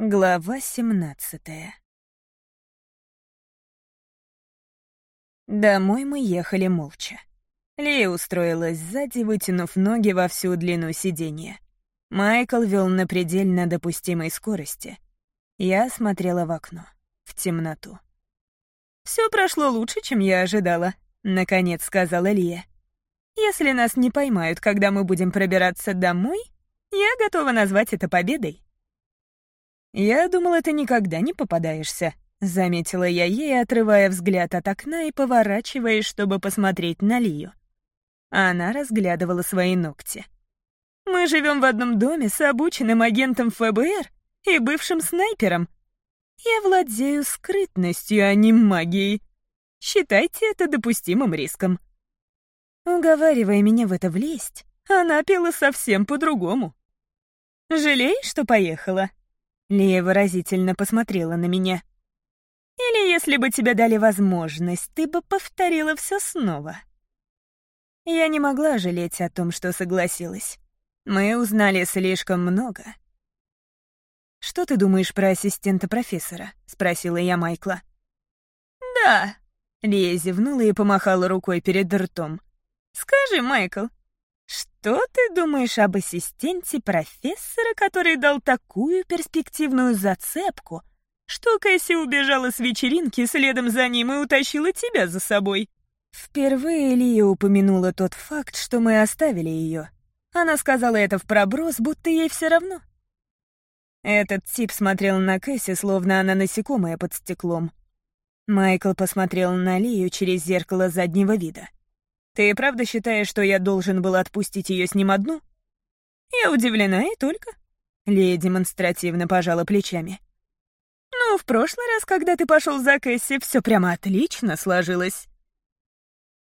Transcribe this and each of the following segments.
Глава 17 Домой мы ехали молча. Лия устроилась сзади, вытянув ноги во всю длину сиденья. Майкл вел на предельно допустимой скорости. Я смотрела в окно, в темноту. Все прошло лучше, чем я ожидала», — наконец сказала Лия. «Если нас не поймают, когда мы будем пробираться домой, я готова назвать это победой». «Я думала, ты никогда не попадаешься», — заметила я ей, отрывая взгляд от окна и поворачиваясь, чтобы посмотреть на Лию. Она разглядывала свои ногти. «Мы живем в одном доме с обученным агентом ФБР и бывшим снайпером. Я владею скрытностью, а не магией. Считайте это допустимым риском». Уговаривая меня в это влезть, она пела совсем по-другому. «Жалеешь, что поехала?» Лия выразительно посмотрела на меня. «Или если бы тебе дали возможность, ты бы повторила все снова?» Я не могла жалеть о том, что согласилась. Мы узнали слишком много. «Что ты думаешь про ассистента профессора?» — спросила я Майкла. «Да», — Лия зевнула и помахала рукой перед ртом. «Скажи, Майкл, что ты думаешь об ассистенте профессора, который дал такую перспективную зацепку, что Кэсси убежала с вечеринки следом за ним и утащила тебя за собой?» Впервые Лия упомянула тот факт, что мы оставили ее. Она сказала это в проброс, будто ей все равно. Этот тип смотрел на Кэсси, словно она насекомая под стеклом. Майкл посмотрел на Лию через зеркало заднего вида. Ты правда считаешь, что я должен был отпустить ее с ним одну? Я удивлена и только. Лея демонстративно пожала плечами. Ну, в прошлый раз, когда ты пошел за Кэсси, все прямо отлично сложилось.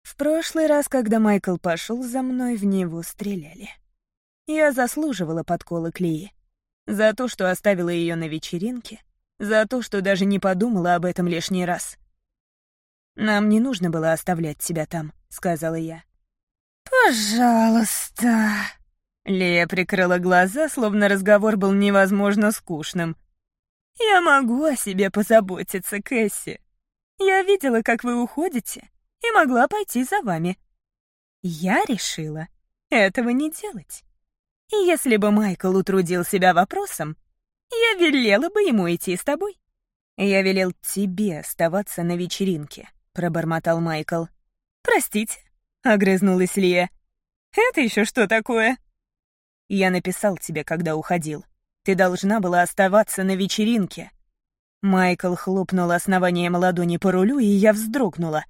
В прошлый раз, когда Майкл пошел за мной, в него стреляли. Я заслуживала подколы Клеи. За то, что оставила ее на вечеринке, за то, что даже не подумала об этом лишний раз. Нам не нужно было оставлять тебя там. — сказала я. «Пожалуйста». Лея прикрыла глаза, словно разговор был невозможно скучным. «Я могу о себе позаботиться, Кэсси. Я видела, как вы уходите, и могла пойти за вами. Я решила этого не делать. И если бы Майкл утрудил себя вопросом, я велела бы ему идти с тобой. Я велел тебе оставаться на вечеринке», — пробормотал Майкл. «Простите», — огрызнулась Лия. «Это еще что такое?» «Я написал тебе, когда уходил. Ты должна была оставаться на вечеринке». Майкл хлопнул основанием ладони по рулю, и я вздрогнула.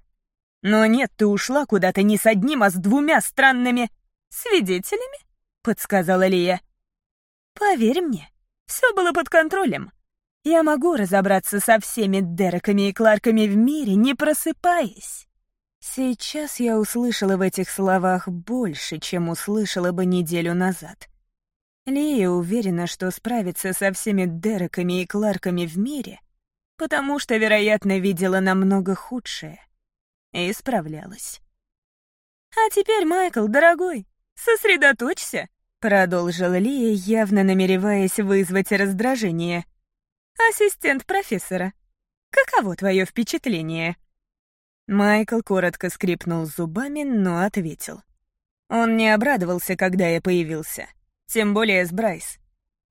«Но нет, ты ушла куда-то не с одним, а с двумя странными свидетелями», — подсказала Лия. «Поверь мне, все было под контролем. Я могу разобраться со всеми Дереками и Кларками в мире, не просыпаясь». Сейчас я услышала в этих словах больше, чем услышала бы неделю назад. Лия уверена, что справится со всеми Дереками и Кларками в мире, потому что, вероятно, видела намного худшее. И справлялась. «А теперь, Майкл, дорогой, сосредоточься», — продолжила Лия, явно намереваясь вызвать раздражение. «Ассистент профессора, каково твое впечатление?» Майкл коротко скрипнул зубами, но ответил. Он не обрадовался, когда я появился. Тем более с Брайс.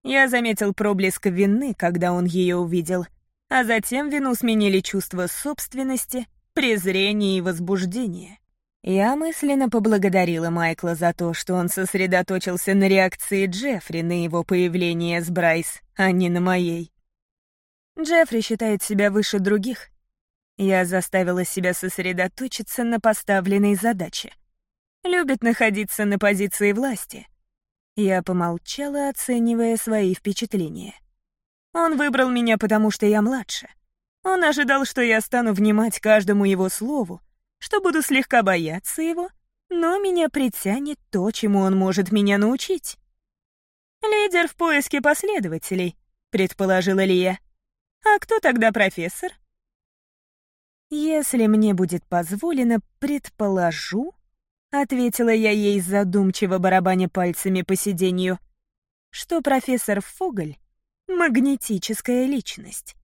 Я заметил проблеск вины, когда он ее увидел, а затем вину сменили чувство собственности, презрения и возбуждения. Я мысленно поблагодарила Майкла за то, что он сосредоточился на реакции Джеффри на его появление с Брайс, а не на моей. Джеффри считает себя выше других, я заставила себя сосредоточиться на поставленной задаче. Любит находиться на позиции власти. Я помолчала, оценивая свои впечатления. Он выбрал меня, потому что я младше. Он ожидал, что я стану внимать каждому его слову, что буду слегка бояться его, но меня притянет то, чему он может меня научить. «Лидер в поиске последователей», — предположила Лия. «А кто тогда профессор?» «Если мне будет позволено, предположу», — ответила я ей задумчиво барабаня пальцами по сиденью, что профессор Фоголь Магнетическая личность.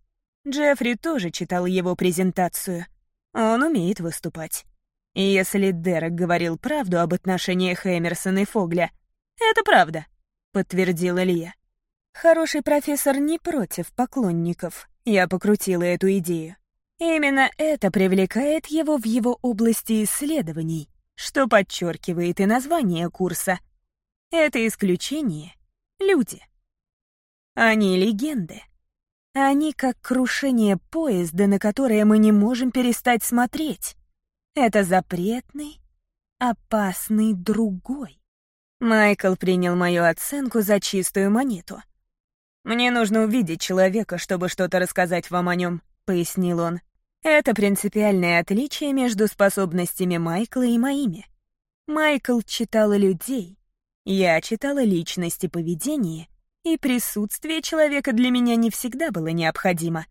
Джеффри тоже читал его презентацию. Он умеет выступать. И если Дерек говорил правду об отношениях Эмерсона и Фогля, это правда, подтвердила Лия. Хороший профессор не против поклонников. Я покрутила эту идею. Именно это привлекает его в его области исследований, что подчеркивает и название курса. Это исключение — люди. Они легенды. Они как крушение поезда, на которое мы не можем перестать смотреть. Это запретный, опасный другой. Майкл принял мою оценку за чистую монету. «Мне нужно увидеть человека, чтобы что-то рассказать вам о нем», — пояснил он. «Это принципиальное отличие между способностями Майкла и моими. Майкл читал людей, я читала личности поведения, и присутствие человека для меня не всегда было необходимо.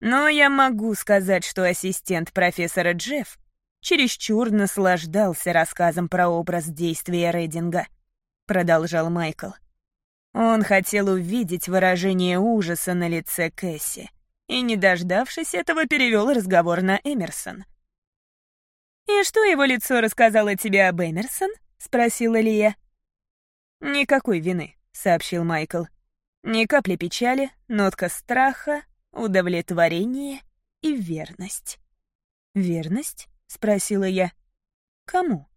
Но я могу сказать, что ассистент профессора Джефф чересчур наслаждался рассказом про образ действия Рейдинга, продолжал Майкл. Он хотел увидеть выражение ужаса на лице Кэсси и, не дождавшись этого, перевел разговор на Эмерсон. «И что его лицо рассказало тебе об Эмерсон?» — спросила Лия. «Никакой вины», сообщил Майкл. Ни капли печали, нотка страха, удовлетворение и верность. «Верность?» — спросила я. «Кому?»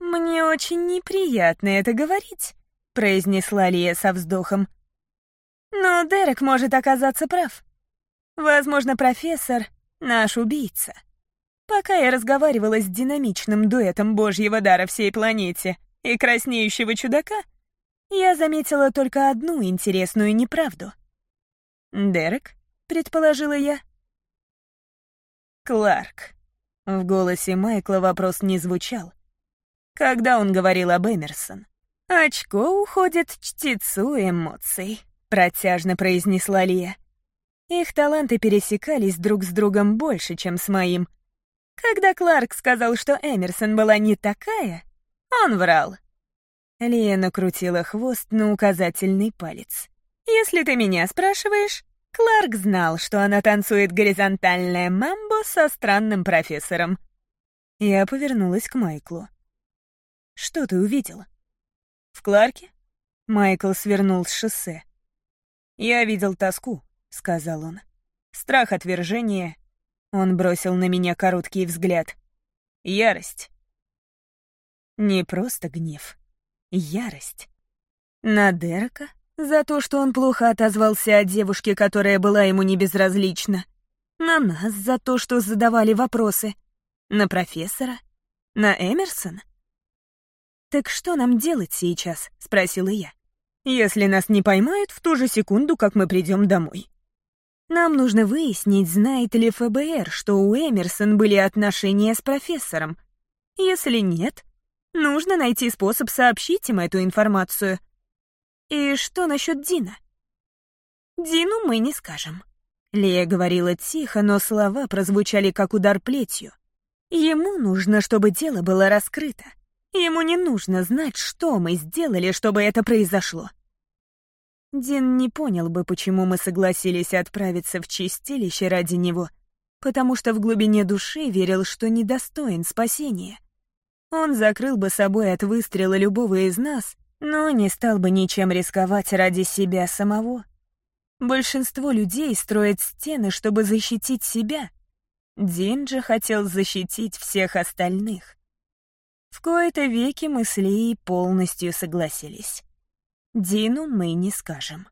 «Мне очень неприятно это говорить», — произнесла Лия со вздохом. «Но Дерек может оказаться прав. Возможно, профессор — наш убийца. Пока я разговаривала с динамичным дуэтом божьего дара всей планете — и краснеющего чудака, я заметила только одну интересную неправду. «Дерек?» — предположила я. «Кларк». В голосе Майкла вопрос не звучал. Когда он говорил об Эмерсон? «Очко уходит чтецу эмоций», — протяжно произнесла Лия. Их таланты пересекались друг с другом больше, чем с моим. Когда Кларк сказал, что Эмерсон была не такая, он врал. Лия накрутила хвост на указательный палец. «Если ты меня спрашиваешь, Кларк знал, что она танцует горизонтальное мамбо со странным профессором». Я повернулась к Майклу. «Что ты увидел?» «В Кларке?» Майкл свернул с шоссе. «Я видел тоску», — сказал он. «Страх отвержения». Он бросил на меня короткий взгляд. «Ярость. Не просто гнев. Ярость. На Дерека? За то, что он плохо отозвался о девушке, которая была ему не безразлична. На нас за то, что задавали вопросы. На профессора? На Эмерсона? «Так что нам делать сейчас?» — спросила я. «Если нас не поймают в ту же секунду, как мы придем домой». Нам нужно выяснить, знает ли ФБР, что у Эмерсон были отношения с профессором. Если нет, Нужно найти способ сообщить им эту информацию. И что насчет Дина? Дину мы не скажем. Лея говорила тихо, но слова прозвучали как удар плетью. Ему нужно, чтобы дело было раскрыто. Ему не нужно знать, что мы сделали, чтобы это произошло. Дин не понял бы, почему мы согласились отправиться в чистилище ради него, потому что в глубине души верил, что недостоин спасения — он закрыл бы собой от выстрела любого из нас, но не стал бы ничем рисковать ради себя самого. Большинство людей строят стены, чтобы защитить себя. Дин же хотел защитить всех остальных. В кои-то веки мы с Лией полностью согласились. Дину мы не скажем.